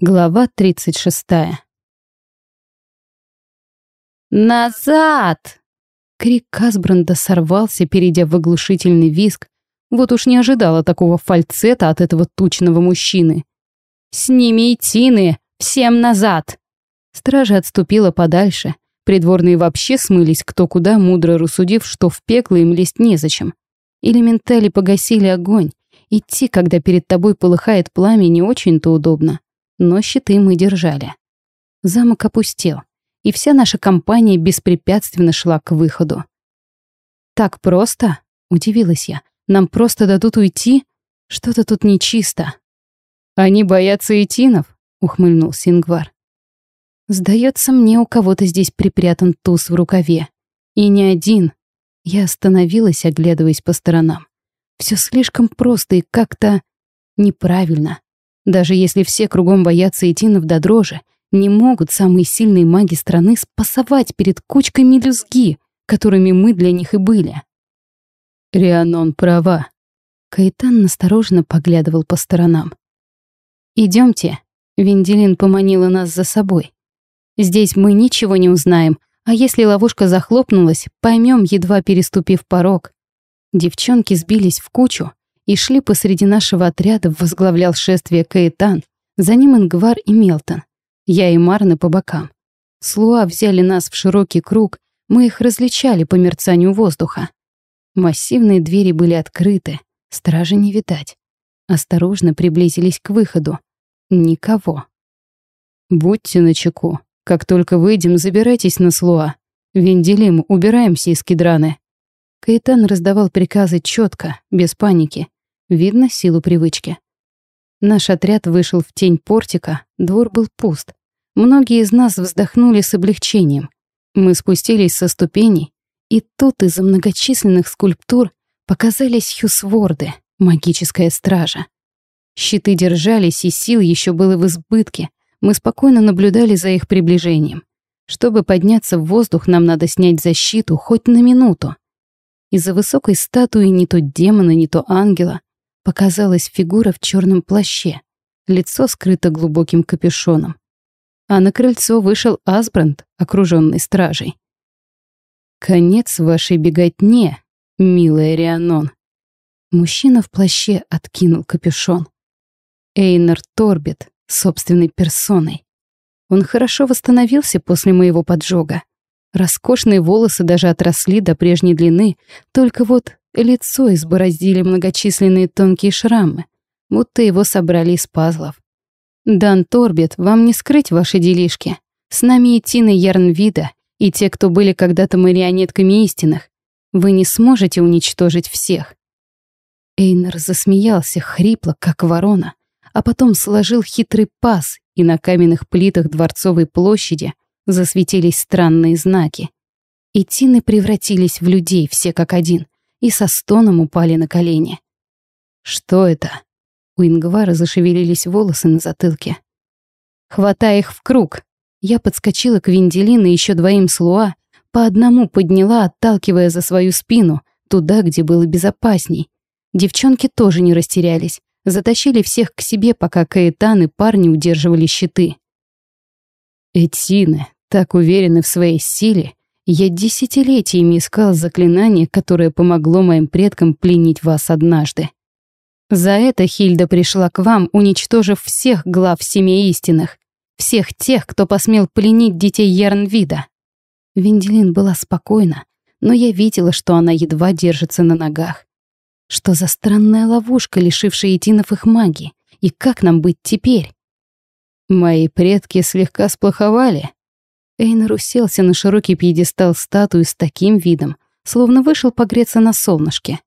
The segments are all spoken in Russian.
Глава 36. «Назад!» Крик Касбранда сорвался, перейдя в оглушительный визг. Вот уж не ожидала такого фальцета от этого тучного мужчины. «С ними Тины! Всем назад!» Стража отступила подальше. Придворные вообще смылись кто куда, мудро рассудив, что в пекло им лезть незачем. Элементали погасили огонь. Идти, когда перед тобой полыхает пламя, не очень-то удобно но щиты мы держали. Замок опустел, и вся наша компания беспрепятственно шла к выходу. «Так просто?» — удивилась я. «Нам просто дадут уйти? Что-то тут нечисто». «Они боятся этинов?» — ухмыльнулся Ингвар. «Сдается мне, у кого-то здесь припрятан туз в рукаве. И не один». Я остановилась, оглядываясь по сторонам. Все слишком просто и как-то неправильно. Даже если все кругом боятся идти до дрожи, не могут самые сильные маги страны спасовать перед кучкой мелюзги, которыми мы для них и были. Рианон права. Кайтан настороженно поглядывал по сторонам. Идемте. Венделин поманила нас за собой. Здесь мы ничего не узнаем, а если ловушка захлопнулась, поймем, едва переступив порог. Девчонки сбились в кучу, и шли посреди нашего отряда, возглавлял шествие Каэтан, за ним Ингвар и Мелтон, я и Марна по бокам. Слуа взяли нас в широкий круг, мы их различали по мерцанию воздуха. Массивные двери были открыты, стражи не видать. Осторожно приблизились к выходу. Никого. «Будьте начеку. Как только выйдем, забирайтесь на Слуа. Венделим, убираемся из Кедраны». Каэтан раздавал приказы четко, без паники. Видно силу привычки. Наш отряд вышел в тень портика, двор был пуст. Многие из нас вздохнули с облегчением. Мы спустились со ступеней, и тут из-за многочисленных скульптур показались хюсворды, магическая стража. Щиты держались, и сил еще было в избытке. Мы спокойно наблюдали за их приближением. Чтобы подняться в воздух, нам надо снять защиту хоть на минуту. Из-за высокой статуи не то демона, не то ангела показалась фигура в черном плаще, лицо скрыто глубоким капюшоном. А на крыльцо вышел Асбранд, окруженный стражей. «Конец вашей беготне, милая Рианон». Мужчина в плаще откинул капюшон. Эйнар Торбит, собственной персоной. Он хорошо восстановился после моего поджога. Роскошные волосы даже отросли до прежней длины, только вот Лицо избороздили многочисленные тонкие шрамы, будто его собрали из пазлов. «Дан Торбит, вам не скрыть ваши делишки. С нами и Тина Ярнвида, и те, кто были когда-то марионетками истинных. Вы не сможете уничтожить всех». Эйнер засмеялся хрипло, как ворона, а потом сложил хитрый паз, и на каменных плитах Дворцовой площади засветились странные знаки. И Тины превратились в людей, все как один — и со стоном упали на колени. «Что это?» У Ингвара зашевелились волосы на затылке. «Хватай их в круг!» Я подскочила к Венделин и еще двоим слуа, по одному подняла, отталкивая за свою спину, туда, где было безопасней. Девчонки тоже не растерялись, затащили всех к себе, пока Каэтан и парни удерживали щиты. Этины так уверены в своей силе, я десятилетиями искал заклинание, которое помогло моим предкам пленить вас однажды. За это Хильда пришла к вам, уничтожив всех глав семей истинных, всех тех, кто посмел пленить детей Ярнвида. Венделин была спокойна, но я видела, что она едва держится на ногах. Что за странная ловушка, лишившая этинов их магии, и как нам быть теперь? Мои предки слегка сплоховали, Эйнер уселся на широкий пьедестал статуи с таким видом, словно вышел погреться на солнышке.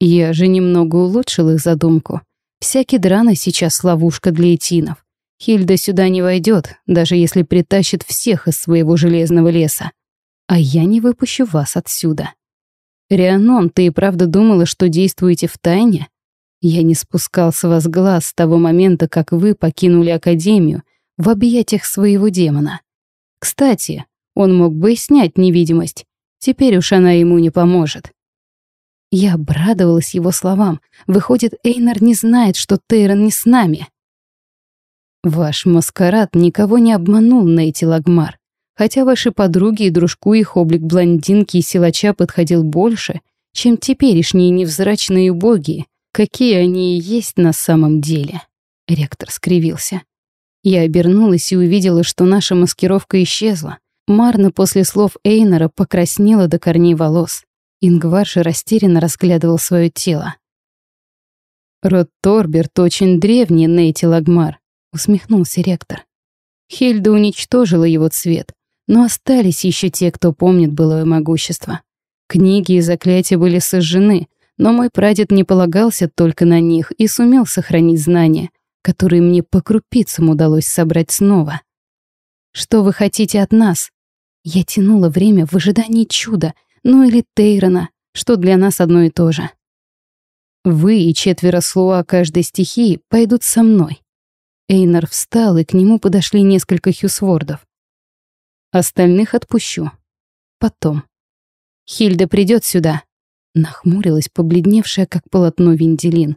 Я же немного улучшил их задумку. Всякий драна сейчас ловушка для этинов. Хильда сюда не войдет, даже если притащит всех из своего железного леса. А я не выпущу вас отсюда. Рианон, ты и правда думала, что действуете в тайне? Я не спускал с вас глаз с того момента, как вы покинули Академию в объятиях своего демона. Кстати, он мог бы и снять невидимость. Теперь уж она ему не поможет. Я обрадовалась его словам. Выходит, Эйнар не знает, что Тейрон не с нами. Ваш маскарад никого не обманул, Нейти Лагмар. Хотя ваши подруги и дружку их облик блондинки и силача подходил больше, чем теперешние невзрачные боги, какие они и есть на самом деле. Ректор скривился. Я обернулась и увидела, что наша маскировка исчезла. Марна после слов Эйнора покраснела до корней волос. Ингвар же растерянно разглядывал свое тело. «Род Торберт очень древний, Нейти Лагмар», — усмехнулся ректор. Хильда уничтожила его цвет, но остались еще те, кто помнит былое могущество. Книги и заклятия были сожжены, но мой прадед не полагался только на них и сумел сохранить знания, которые мне по крупицам удалось собрать снова. «Что вы хотите от нас?» Я тянула время в ожидании чуда, ну или Тейрона, что для нас одно и то же. Вы и четверо слуа каждой стихии пойдут со мной. Эйнар встал, и к нему подошли несколько хюсвордов. Остальных отпущу. Потом. Хильда придет сюда. Нахмурилась побледневшая, как полотно Венделин.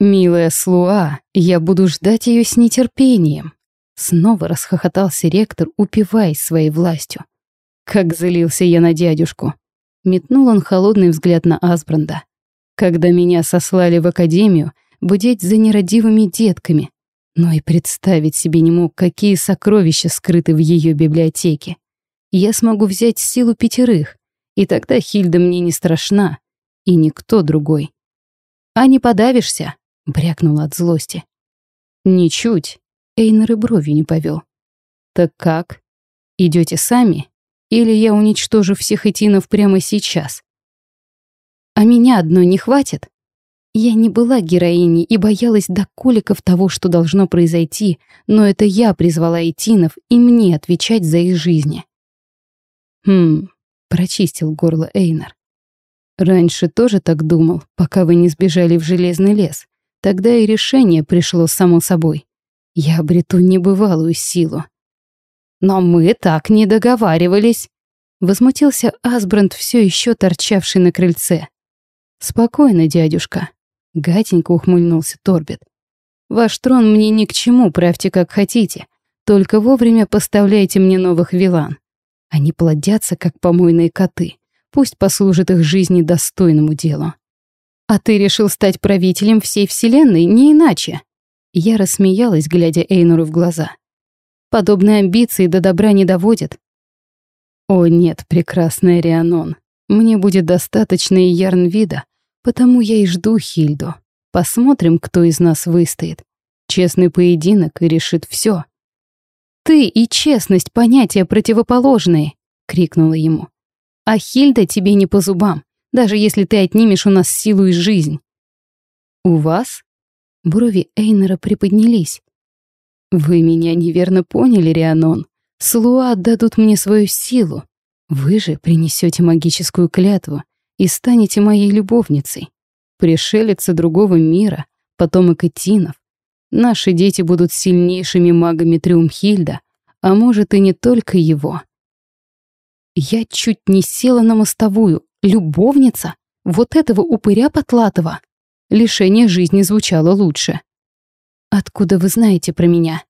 «Милая Слуа, я буду ждать ее с нетерпением», Снова расхохотался ректор, упиваясь своей властью. Как злился я на дядюшку. Метнул он холодный взгляд на Асбранда. Когда меня сослали в академию, будеть за нерадивыми детками, но и представить себе не мог, какие сокровища скрыты в ее библиотеке. Я смогу взять силу пятерых, и тогда Хильда мне не страшна, и никто другой. «А не подавишься?» — брякнула от злости. «Ничуть. Эйнер и брови не повел. «Так как? Идете сами? Или я уничтожу всех этинов прямо сейчас?» «А меня одной не хватит?» Я не была героиней и боялась до коликов того, что должно произойти, но это я призвала этинов, и мне отвечать за их жизни. «Хм...» — прочистил горло Эйнер. «Раньше тоже так думал, пока вы не сбежали в Железный лес. Тогда и решение пришло само собой. Я обрету небывалую силу. Но мы так не договаривались. Возмутился Асбранд, все еще торчавший на крыльце. Спокойно, дядюшка. Гатенько ухмыльнулся Торбит. Ваш трон мне ни к чему, правьте как хотите. Только вовремя поставляйте мне новых вилан. Они плодятся, как помойные коты. Пусть послужит их жизни достойному делу. А ты решил стать правителем всей вселенной, не иначе. Я рассмеялась, глядя Эйнуру в глаза. Подобные амбиции до добра не доводят. О нет, прекрасная Рианон, мне будет достаточно и Ярнвида, потому я и жду Хильду. Посмотрим, кто из нас выстоит. Честный поединок и решит все. «Ты и честность — понятия противоположные!» — крикнула ему. «А Хильда тебе не по зубам, даже если ты отнимешь у нас силу и жизнь». «У вас?» Брови Эйнера приподнялись. «Вы меня неверно поняли, Рианон. Слуа отдадут мне свою силу. Вы же принесете магическую клятву и станете моей любовницей. Пришелица другого мира, потомок Этинов. Наши дети будут сильнейшими магами Триумхильда, а может и не только его». Я чуть не села на мостовую. Любовница? Вот этого упыря Потлатова лишение жизни звучало лучше. «Откуда вы знаете про меня?»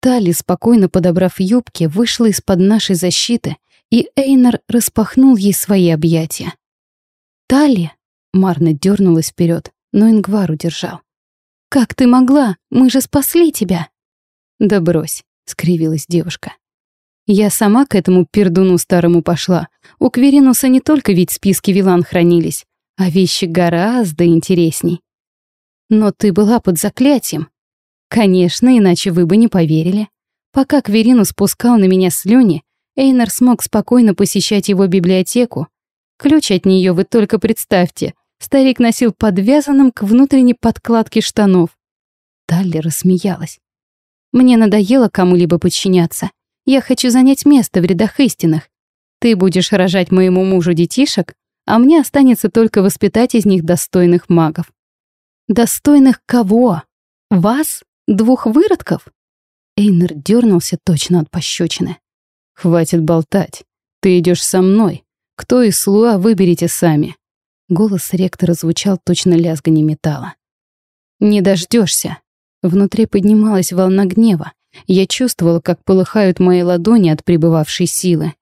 Тали, спокойно подобрав юбки, вышла из-под нашей защиты, и Эйнар распахнул ей свои объятия. «Тали?» — Марна дернулась вперед, но Ингвар удержал. «Как ты могла? Мы же спасли тебя!» «Да брось», — скривилась девушка. «Я сама к этому пердуну старому пошла. У Кверинуса не только ведь списки вилан хранились, а вещи гораздо интересней. Но ты была под заклятием. Конечно, иначе вы бы не поверили. Пока Кверину спускал на меня слюни, Эйнар смог спокойно посещать его библиотеку. Ключ от нее вы только представьте. Старик носил подвязанным к внутренней подкладке штанов. Талли рассмеялась. «Мне надоело кому-либо подчиняться. Я хочу занять место в рядах истинных. Ты будешь рожать моему мужу детишек, а мне останется только воспитать из них достойных магов. Достойных кого? Вас? Двух выродков? Эйнер дернулся точно от пощечины. Хватит болтать. Ты идешь со мной. Кто из слуа выберите сами. Голос ректора звучал точно лязганье металла. Не дождешься. Внутри поднималась волна гнева. Я чувствовала, как полыхают мои ладони от пребывавшей силы.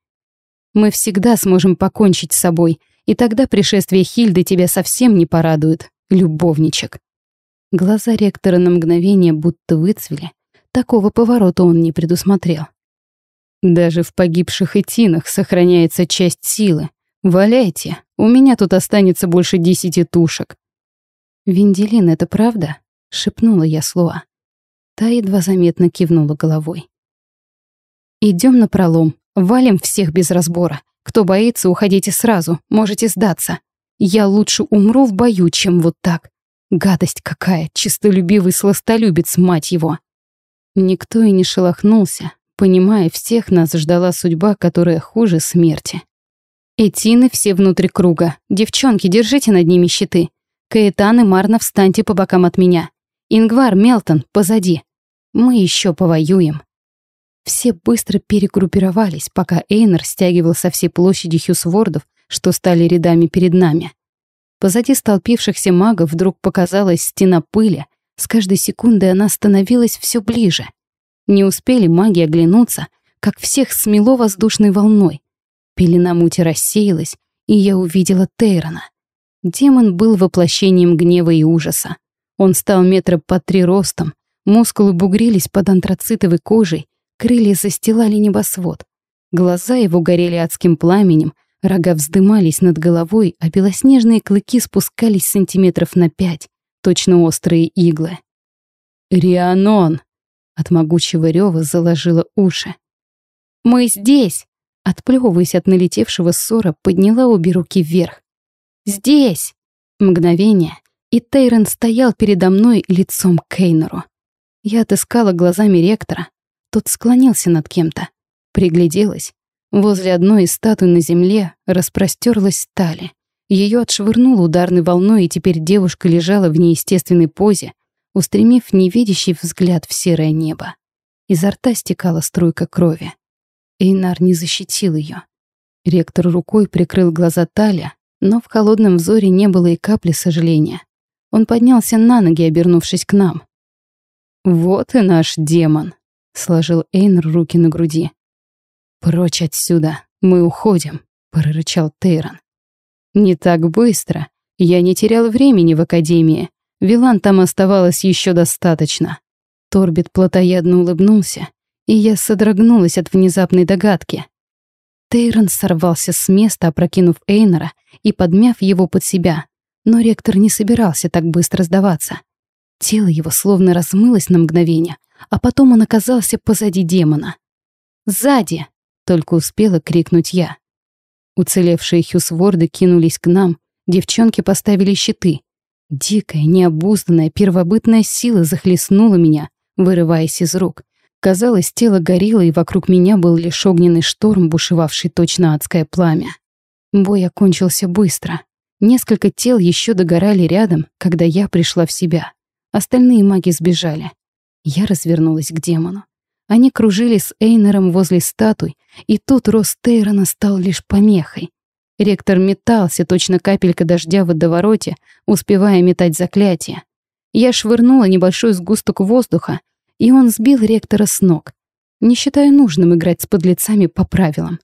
Мы всегда сможем покончить с собой, и тогда пришествие Хильды тебя совсем не порадует, любовничек. Глаза ректора на мгновение будто выцвели. Такого поворота он не предусмотрел. Даже в погибших этинах сохраняется часть силы. Валяйте, у меня тут останется больше десяти тушек. «Венделин, это правда?» — шепнула я слова. Та едва заметно кивнула головой. Идем на пролом, валим всех без разбора. Кто боится, уходите сразу, можете сдаться. Я лучше умру в бою, чем вот так. Гадость какая, чистолюбивый сластолюбец, мать его. Никто и не шелохнулся, понимая, всех нас ждала судьба, которая хуже смерти. Этины все внутри круга. Девчонки, держите над ними щиты. Каэтан и Марна, встаньте по бокам от меня. Ингвар, Мелтон, позади. Мы еще повоюем. Все быстро перегруппировались, пока Эйнер стягивал со всей площади хюсвордов, что стали рядами перед нами. Позади столпившихся магов вдруг показалась стена пыли. С каждой секундой она становилась все ближе. Не успели маги оглянуться, как всех смело воздушной волной. Пелена мути рассеялась, и я увидела Тейрона. Демон был воплощением гнева и ужаса. Он стал метра по три ростом, мускулы бугрились под антрацитовой кожей, крылья застилали небосвод. Глаза его горели адским пламенем, рога вздымались над головой, а белоснежные клыки спускались сантиметров на пять, точно острые иглы. «Рианон!» От могучего рева заложила уши. «Мы здесь!» Отплёвываясь от налетевшего ссора, подняла обе руки вверх. «Здесь!» Мгновение, и Тейрон стоял передо мной лицом к Кейнеру. Я отыскала глазами ректора. Тот склонился над кем-то. Пригляделась. Возле одной из статуй на земле распростерлась стали. Ее отшвырнуло ударной волной, и теперь девушка лежала в неестественной позе, устремив невидящий взгляд в серое небо. Изо рта стекала струйка крови. Эйнар не защитил ее. Ректор рукой прикрыл глаза Таля, но в холодном взоре не было и капли сожаления. Он поднялся на ноги, обернувшись к нам. «Вот и наш демон», — сложил Эйнр руки на груди. «Прочь отсюда, мы уходим», — прорычал Тейрон. «Не так быстро. Я не терял времени в Академии. Вилан там оставалось еще достаточно». Торбит плотоядно улыбнулся, и я содрогнулась от внезапной догадки. Тейрон сорвался с места, опрокинув Эйнора и подмяв его под себя. Но ректор не собирался так быстро сдаваться. Тело его словно размылось на мгновение, а потом он оказался позади демона. «Сзади!» — только успела крикнуть я. Уцелевшие хюсворды кинулись к нам, девчонки поставили щиты. Дикая, необузданная, первобытная сила захлестнула меня, вырываясь из рук. Казалось, тело горело, и вокруг меня был лишь огненный шторм, бушевавший точно адское пламя. Бой окончился быстро. Несколько тел еще догорали рядом, когда я пришла в себя. Остальные маги сбежали. Я развернулась к демону. Они кружили с Эйнером возле статуй, и тут рост Тейрона стал лишь помехой. Ректор метался, точно капелька дождя в водовороте, успевая метать заклятие. Я швырнула небольшой сгусток воздуха, и он сбил ректора с ног, не считая нужным играть с подлецами по правилам.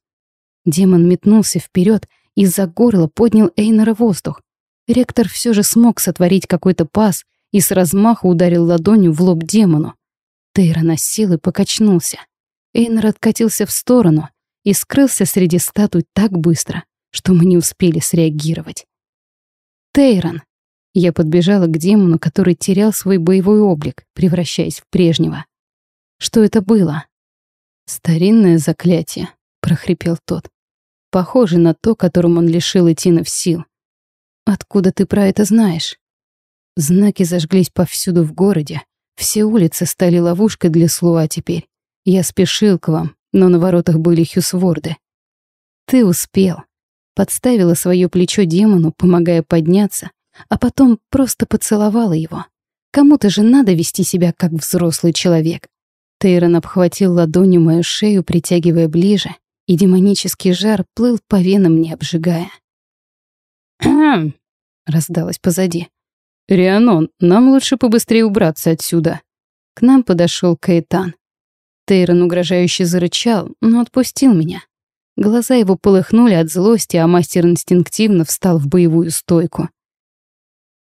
Демон метнулся вперед и за горло поднял Эйнера воздух. Ректор все же смог сотворить какой-то пас и с размаху ударил ладонью в лоб демону. Тейра на силы покачнулся. Эйнер откатился в сторону и скрылся среди статуй так быстро, что мы не успели среагировать. «Тейрон!» Я подбежала к демону, который терял свой боевой облик, превращаясь в прежнего. «Что это было?» «Старинное заклятие», — прохрипел тот. «Похоже на то, которым он лишил Этинов сил. Откуда ты про это знаешь?» Знаки зажглись повсюду в городе. Все улицы стали ловушкой для Слуа теперь. Я спешил к вам, но на воротах были хюсворды. Ты успел. Подставила свое плечо демону, помогая подняться, а потом просто поцеловала его. Кому-то же надо вести себя как взрослый человек. Тейрон обхватил ладонью мою шею, притягивая ближе, и демонический жар плыл по венам, не обжигая. раздалось позади. «Рианон, нам лучше побыстрее убраться отсюда». К нам подошел Каэтан. Тейрон угрожающе зарычал, но отпустил меня. Глаза его полыхнули от злости, а мастер инстинктивно встал в боевую стойку.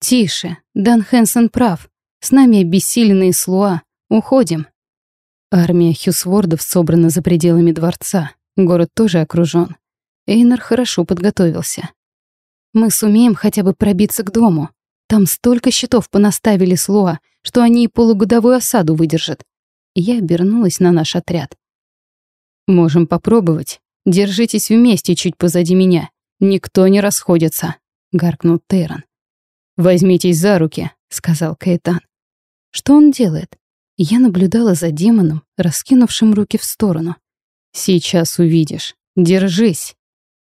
«Тише, Дан Хэнсон прав. С нами обессиленные слуа. Уходим». Армия Хьюсвордов собрана за пределами дворца. Город тоже окружен. Эйнар хорошо подготовился. Мы сумеем хотя бы пробиться к дому. Там столько щитов понаставили Слуа, что они и полугодовую осаду выдержат. Я обернулась на наш отряд. «Можем попробовать. Держитесь вместе чуть позади меня. Никто не расходится», — гаркнул Тейрон. «Возьмитесь за руки», — сказал Каэтан. «Что он делает?» Я наблюдала за демоном, раскинувшим руки в сторону. «Сейчас увидишь. Держись!»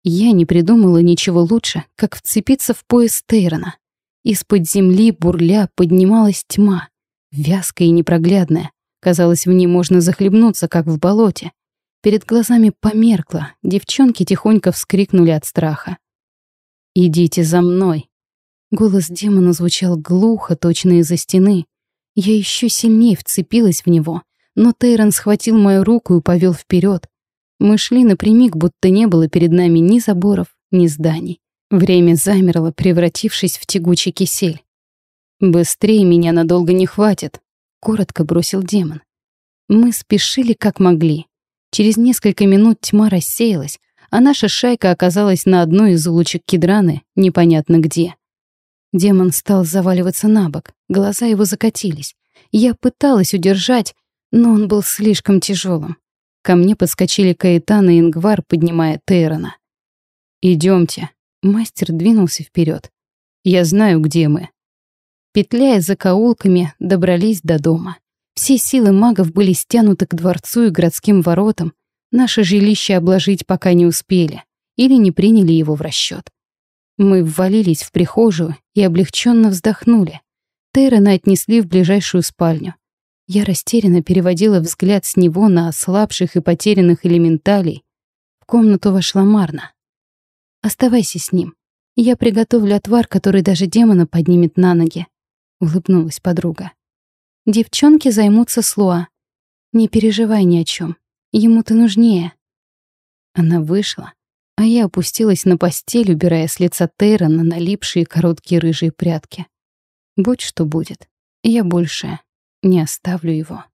Я не придумала ничего лучше, как вцепиться в пояс Тейрона. Из-под земли бурля поднималась тьма, вязкая и непроглядная. Казалось, в ней можно захлебнуться, как в болоте. Перед глазами померкло, девчонки тихонько вскрикнули от страха. «Идите за мной!» Голос демона звучал глухо, точно из-за стены. Я еще сильнее вцепилась в него, но Тейрон схватил мою руку и повел вперед. Мы шли напрямик, будто не было перед нами ни заборов, ни зданий. Время замерло, превратившись в тягучий кисель. «Быстрее меня надолго не хватит», — коротко бросил демон. Мы спешили как могли. Через несколько минут тьма рассеялась, а наша шайка оказалась на одной из улочек Кедраны, непонятно где. Демон стал заваливаться на бок, глаза его закатились. Я пыталась удержать, но он был слишком тяжелым. Ко мне подскочили Каэтан и Ингвар, поднимая Тейрона. Идемте, Мастер двинулся вперед. «Я знаю, где мы». Петляя за каулками, добрались до дома. Все силы магов были стянуты к дворцу и городским воротам. Наше жилище обложить пока не успели или не приняли его в расчет. Мы ввалились в прихожую и облегченно вздохнули. Тейрона отнесли в ближайшую спальню. Я растерянно переводила взгляд с него на ослабших и потерянных элементалей. В комнату вошла Марна. Оставайся с ним. Я приготовлю отвар, который даже демона поднимет на ноги», — улыбнулась подруга. «Девчонки займутся Слуа. Не переживай ни о чем. Ему ты нужнее». Она вышла, а я опустилась на постель, убирая с лица Тейрона налипшие короткие рыжие прядки. Будь что будет, я больше не оставлю его.